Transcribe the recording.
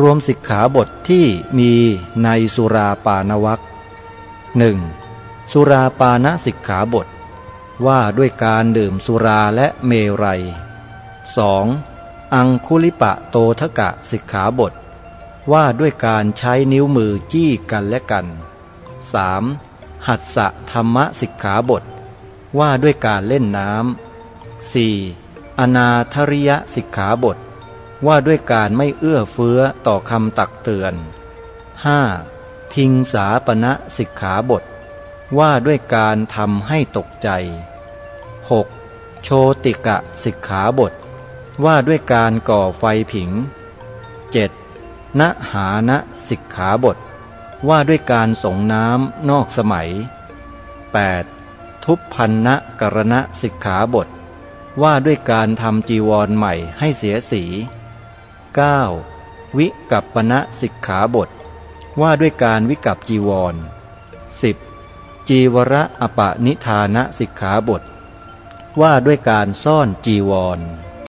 รวมสิกขาบทที่มีในสุราปานวักหนึ่งสุราปานสิกขาบท ว่าด้วยการดื่มสุราและเมรัย 2. อังคุลิปะโตทกะสิกขาบท ว่าด้วยการใช้นิ้วมือจี้กันและกัน 3. หัตสะธรรมสิกขาบท ว่าด้วยการเล่นน้ำ 4. อนาธริยสิกขาบท ว่าด้วยการไม่เอื้อเฟื้อต่อคำตักเตือน 5. พิงสาปณะสิกขาบท ว่าด้วยการทำให้ตกใจ 6. โชติกะสิกขาบท ว่าด้วยการก่อไฟผิง 7. นหานะสิกขาบท ว่าด้วยการส่งน้ำนอกสมัย 8. ทุพพันนะกรณะสิกขาบทว่าด้วยการทำจีวรใหม่ให้เสียสี 9. วิกัปปณะสิกขาบท ว่าด้วยการวิกัปจีวร 10. จีวระอปะนิธานะสิกขาบท ว่าด้วยการซ่อนจีวร